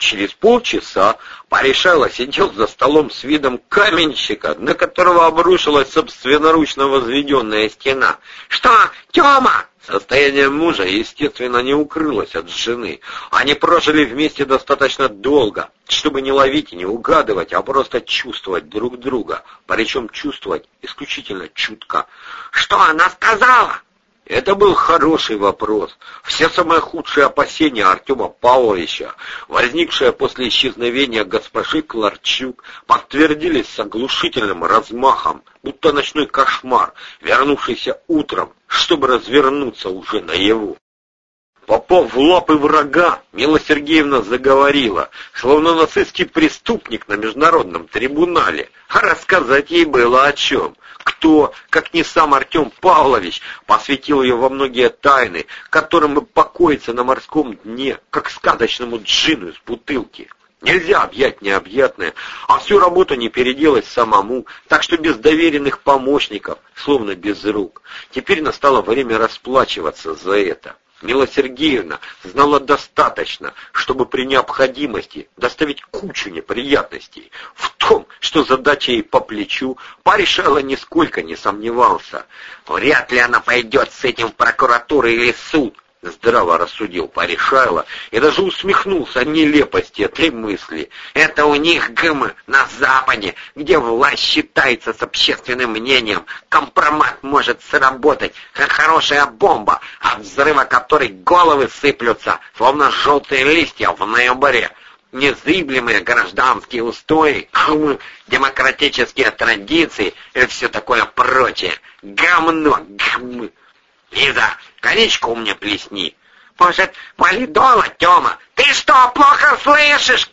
Через полчаса Паришайло сидел за столом с видом каменщика, на которого обрушилась собственноручно возведенная стена. «Что, Тёма?» Состояние мужа, естественно, не укрылось от жены. Они прожили вместе достаточно долго, чтобы не ловить и не угадывать, а просто чувствовать друг друга, причем чувствовать исключительно чутко. «Что она сказала?» Это был хороший вопрос. Все самые худшие опасения Артема Павловича, возникшие после исчезновения госпожи Кларчук, подтвердились с оглушительным размахом, будто ночной кошмар, вернувшийся утром, чтобы развернуться уже наяву. Попав в лапы врага, Мила Сергеевна заговорила, словно нацистский преступник на международном трибунале, а рассказать ей было о чем. Кто, как не сам Артем Павлович, посвятил ее во многие тайны, которым и покоится на морском дне, как сказочному джину из бутылки. Нельзя объять необъятное, а всю работу не переделать самому, так что без доверенных помощников, словно без рук. Теперь настало время расплачиваться за это. Мила Сергеевна знала достаточно, чтобы при необходимости доставить кучу неприятностей. В том, что задача ей по плечу, Паришала нисколько не сомневался. Вряд ли она пойдет с этим в прокуратуру или суд, Здраво рассудил Паришайло и даже усмехнулся нелепости этой мысли. Это у них ГМ на Западе, где власть считается с общественным мнением. Компромат может сработать, как хорошая бомба, от взрыва которой головы сыплются, словно желтые листья в ноябре. Незыблемые гражданские устои, демократические традиции и все такое прочее. Гомно, гм. Лиза, конечку мне плесни. Может, валидола, Тёма? Ты что, плохо слышишь?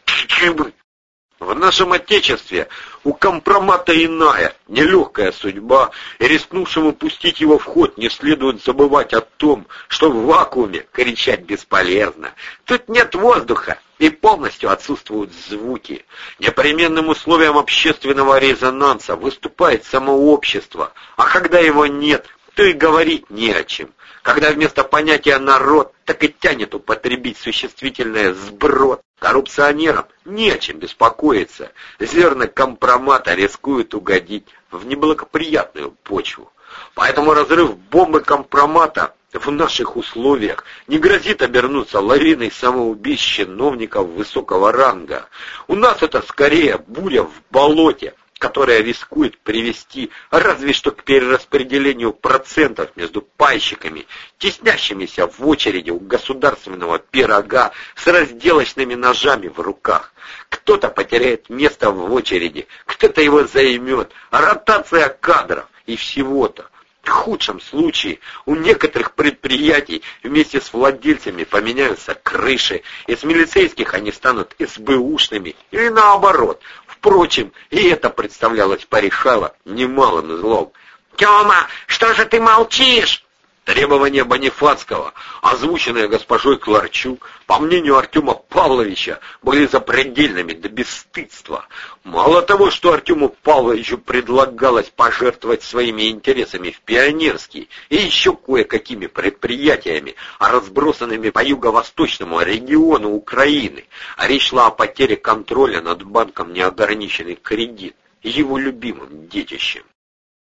В нашем Отечестве у компромата иная, нелегкая судьба, и рискнувшему пустить его в ход не следует забывать о том, что в вакууме кричать бесполезно. Тут нет воздуха, и полностью отсутствуют звуки. Непременным условием общественного резонанса выступает само общество, а когда его нет, то и говорить не о чем. Когда вместо понятия «народ» так и тянет употребить существительное «сброд», коррупционерам не о чем беспокоиться. Зерна компромата рискуют угодить в неблагоприятную почву. Поэтому разрыв бомбы компромата в наших условиях не грозит обернуться лавиной самоубийств чиновников высокого ранга. У нас это скорее буря в болоте, которая рискует привести разве что к перераспределению процентов между пайщиками, теснящимися в очереди у государственного пирога с разделочными ножами в руках. Кто-то потеряет место в очереди, кто-то его займет. Ротация кадров и всего-то. В худшем случае у некоторых предприятий вместе с владельцами поменяются крыши, из милицейских они станут СБУшными, или наоборот, Впрочем, и это представлялось Паришава немалым злом. «Тема, что же ты молчишь?» Требования Бонифацкого, озвученные госпожой Кларчук, по мнению Артема Павловича, были запредельными до бесстыдства. Мало того, что Артему Павловичу предлагалось пожертвовать своими интересами в Пионерский и еще кое-какими предприятиями, разбросанными по юго-восточному региону Украины, а речь шла о потере контроля над банком неограниченный кредит, его любимым детищем.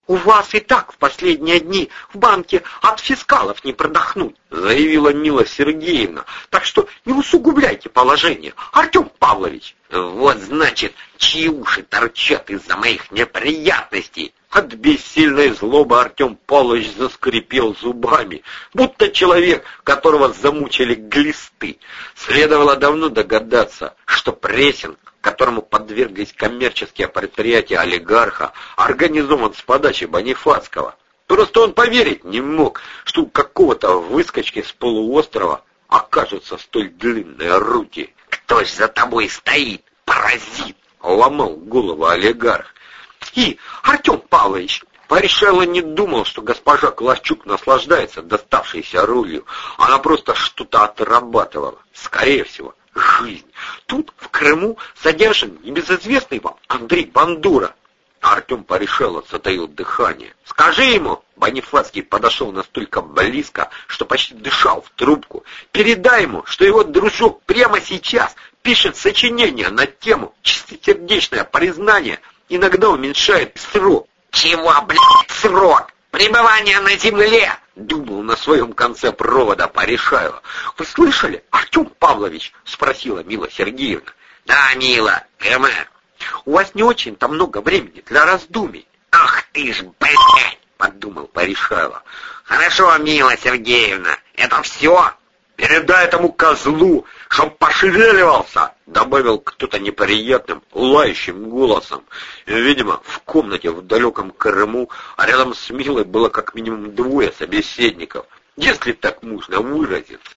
«У вас и так в последние дни в банке от фискалов не продохнуть», заявила Мила Сергеевна. «Так что не усугубляйте положение, Артем Павлович». «Вот, значит, чьи уши торчат из-за моих неприятностей». От бессильной злобы Артем Павлович заскрипел зубами, будто человек, которого замучили глисты. Следовало давно догадаться, что прессинг которому подверглись коммерческие предприятия олигарха, организован с подачи Бонифацкого. Просто он поверить не мог, что у какого-то выскочки с полуострова окажутся столь длинные руки. «Кто ж за тобой стоит, паразит?» — ломал голову олигарх. И Артем Павлович Порешало не думал, что госпожа Клашчук наслаждается доставшейся рулью. Она просто что-то отрабатывала. Скорее всего, жизнь. Тут, в Крыму, задержан небезызвестный вам Андрей Бандура. Артем порешало затаил дыхание. «Скажи ему!» Бонифацкий подошел настолько близко, что почти дышал в трубку. «Передай ему, что его дружок прямо сейчас пишет сочинение на тему «Чистосердечное признание» иногда уменьшает срок. «Чего, блядь, срок? Пребывание на земле!» Думал на своем конце провода Порешаева. «Вы слышали, Артем Павлович?» — спросила Мила Сергеевна. «Да, Мила, ГМР. У вас не очень-то много времени для раздумий». «Ах ты ж, блядь!» — подумал Порешаева. «Хорошо, Мила Сергеевна, это все?» «Передай этому козлу, чтоб пошевеливался!» — добавил кто-то неприятным, лающим голосом. Видимо, в комнате в далеком Крыму, а рядом с Милой было как минимум двое собеседников, если так можно выразиться.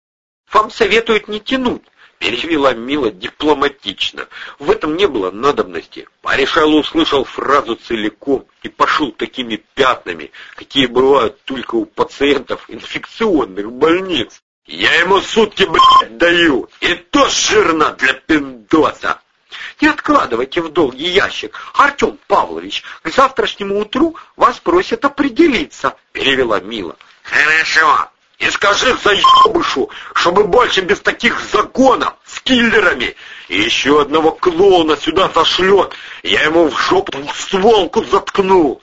«Вам советуют не тянуть», — перевела Мила дипломатично. В этом не было надобности. Порешал услышал фразу целиком и пошел такими пятнами, какие бывают только у пациентов инфекционных больниц. Я ему сутки, блядь, даю, и то жирно для пиндоса. Не откладывайте в долгий ящик, Артем Павлович. К завтрашнему утру вас просят определиться, перевела Мила. Хорошо. И скажи заебышу, чтобы больше без таких законов с киллерами. И еще одного клоуна сюда зашлет, я ему в жопу стволку заткну.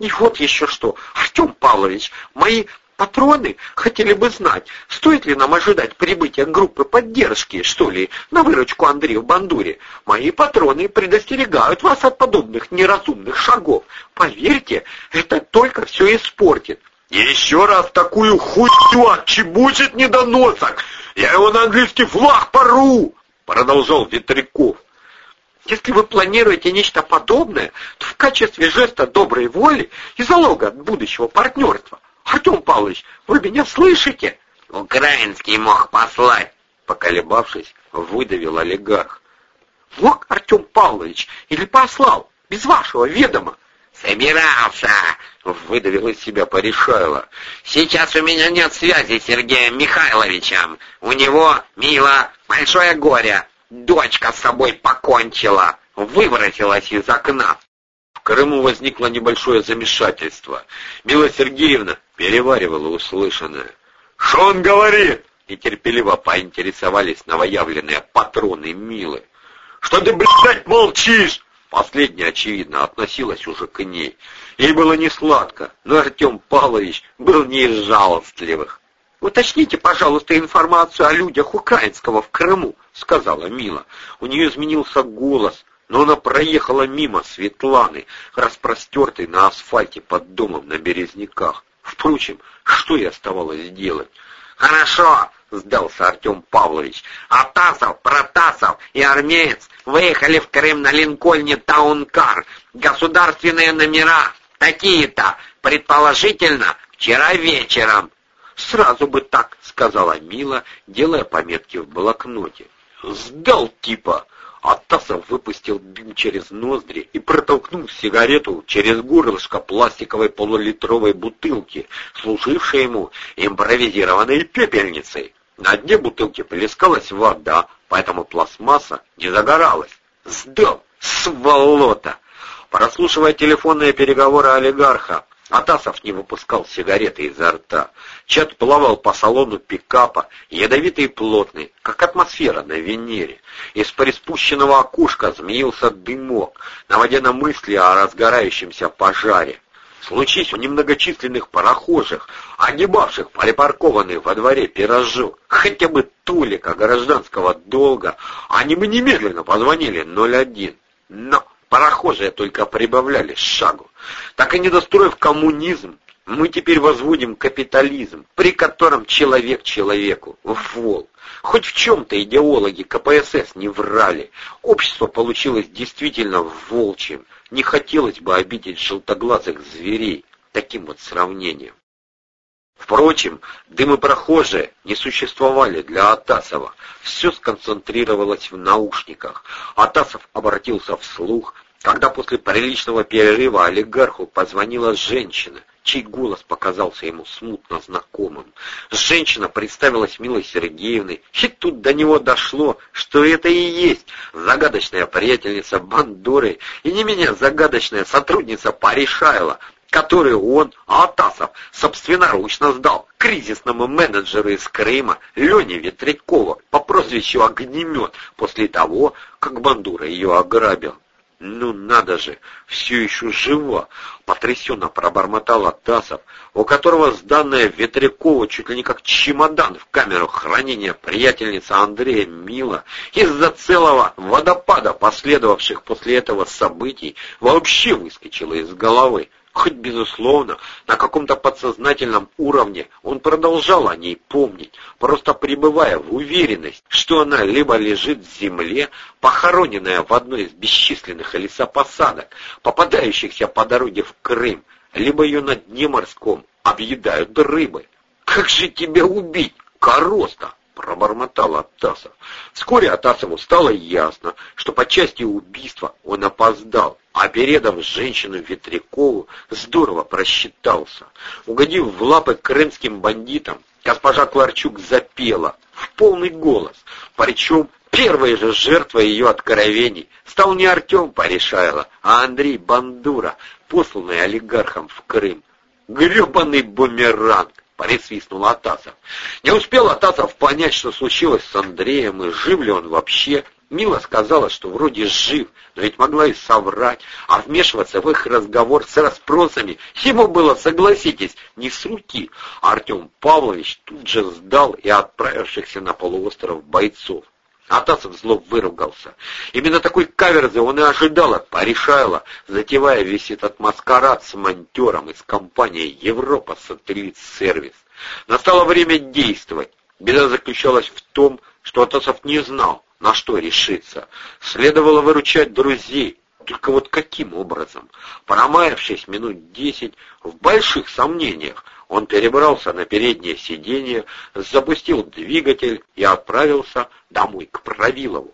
И вот еще что, Артем Павлович, мои Патроны хотели бы знать, стоит ли нам ожидать прибытия группы поддержки, что ли, на выручку Андрею Бандуре. Мои патроны предостерегают вас от подобных неразумных шагов. Поверьте, это только все испортит. Еще раз такую хуйню отчебучит недоносок, я его на английский флаг пору, продолжал Ветряков. Если вы планируете нечто подобное, то в качестве жеста доброй воли и залога от будущего партнерства Артем Павлович, вы меня слышите? Украинский мог послать, поколебавшись, выдавил олигарх. Мог Артем Павлович или послал, без вашего ведома? «Собирался!» — выдавил из себя Порешайло. «Сейчас у меня нет связи с Сергеем Михайловичем. У него, мило, большое горе. Дочка с собой покончила, выбросилась из окна. В Крыму возникло небольшое замешательство. Мила Сергеевна переваривала услышанное. «Что он говорит?» И терпеливо поинтересовались новоявленные патроны Милы. «Что ты, блядь, молчишь?» Последняя, очевидно, относилась уже к ней. Ей было не сладко, но Артем Павлович был не из жалостливых. «Уточните, пожалуйста, информацию о людях украинского в Крыму», — сказала Мила. У нее изменился голос, но она проехала мимо Светланы, распростертой на асфальте под домом на Березняках. Впрочем, что ей оставалось делать? «Хорошо!» — сдался Артем Павлович. «Атасов, Протасов и армеец выехали в Крым на Линкольне Таункар. Государственные номера такие-то, предположительно, вчера вечером». «Сразу бы так», — сказала Мила, делая пометки в блокноте. «Сдал типа!» Атасов выпустил дым через ноздри и протолкнул сигарету через горлышко пластиковой полулитровой бутылки, служившей ему импровизированной пепельницей. На дне бутылки плескалась вода, поэтому пластмасса не загоралась. Сдал, сволота! Прослушивая телефонные переговоры олигарха, Атасов не выпускал сигареты изо рта. Чат плавал по салону пикапа, ядовитый и плотный, как атмосфера на Венере. Из приспущенного окушка змеился дымок, наводя на мысли о разгорающемся пожаре. Случись у немногочисленных парохожих, огибавших припаркованный во дворе пирожок, хотя бы толика гражданского долга, они бы немедленно позвонили 01. Но Парохожие только прибавляли шагу. Так и не достроив коммунизм, мы теперь возводим капитализм, при котором человек человеку вол. Хоть в чем-то идеологи КПСС не врали. Общество получилось действительно волчьим. Не хотелось бы обидеть желтоглазых зверей таким вот сравнением. Впрочем, дым и прохожие не существовали для Атасова. Все сконцентрировалось в наушниках. Атасов обратился вслух, когда после приличного перерыва олигарху позвонила женщина, чей голос показался ему смутно знакомым. Женщина представилась Милой Сергеевной, и тут до него дошло, что это и есть загадочная приятельница Бандуры и не менее загадочная сотрудница Паришайла, который он, Атасов, собственноручно сдал кризисному менеджеру из Крыма Лене Ветрякову по прозвищу Огнемет после того, как Бандура ее ограбил. «Ну надо же, все еще жива!» — потрясенно пробормотал Атасов, у которого сданная Ветрякова чуть ли не как чемодан в камеру хранения приятельница Андрея Мила из-за целого водопада последовавших после этого событий вообще выскочила из головы. Хоть, безусловно, на каком-то подсознательном уровне он продолжал о ней помнить, просто пребывая в уверенность, что она либо лежит в земле, похороненная в одной из бесчисленных лесопосадок, попадающихся по дороге в Крым, либо ее на дне морском объедают рыбы. «Как же тебя убить, короста?» Пробормотал Атасов. Вскоре Атасову стало ясно, что по части убийства он опоздал, а передав женщину Ветрякову, здорово просчитался. Угодив в лапы крымским бандитам, госпожа Кларчук запела в полный голос, причем первой же жертвой ее откровений стал не Артем Порешайло, а Андрей Бандура, посланный олигархом в Крым. Гребаный бумеранг! Присвистнул Атасов. Не успел Атасов понять, что случилось с Андреем, и жив ли он вообще. Мила сказала, что вроде жив, но ведь могла и соврать, а вмешиваться в их разговор с расспросами ему было, согласитесь, не с руки. Артем Павлович тут же сдал и отправившихся на полуостров бойцов. Атасов зло выругался. Именно такой каверзы он и ожидал от Паришайла, затевая весь этот маскарад с монтером из компании «Европа Сателлит Сервис». Настало время действовать. Беда заключалась в том, что Атасов не знал, на что решиться. Следовало выручать друзей, только вот каким образом? Промаявшись минут десять, в больших сомнениях, он перебрался на переднее сиденье, запустил двигатель и отправился домой к Правилову.